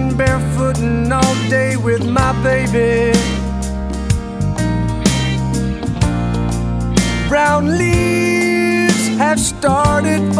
been barefooting all day with my baby. Brown leaves have started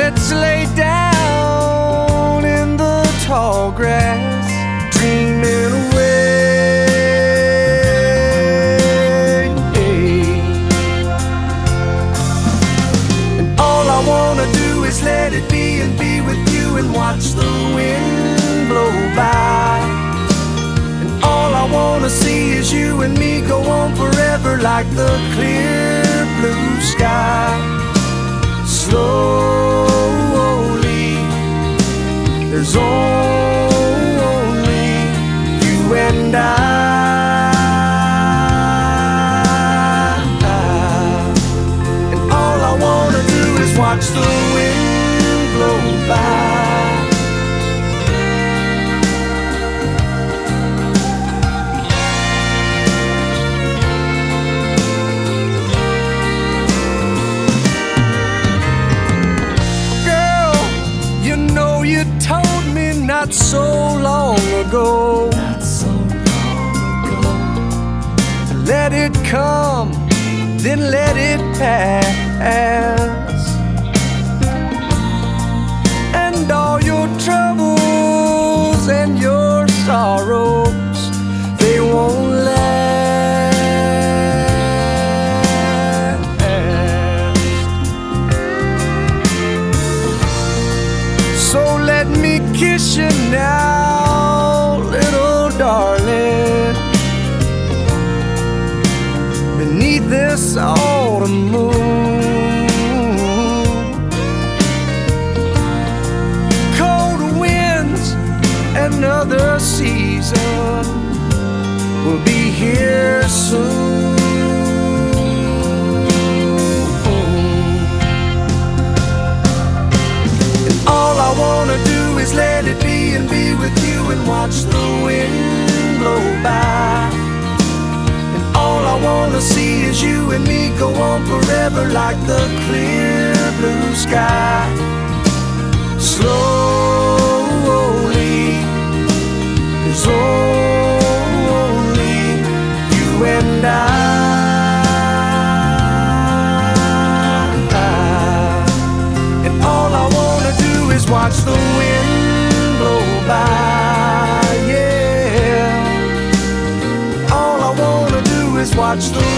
Let's lay down in the tall grass, dreaming away. And all I wanna do is let it be and be with you and watch the wind blow by. And all I wanna see is you and me go on forever like the clear blue sky. Slowly, not so long ago. Not so long ago. To let it come, then let it pass. Let me kiss you now, little darling. Beneath this autumn moon, cold winds, another season will be here soon. And watch the wind blow by. And all I wanna see is you and me go on forever like the clear blue sky. Slowly, only you and I. watch the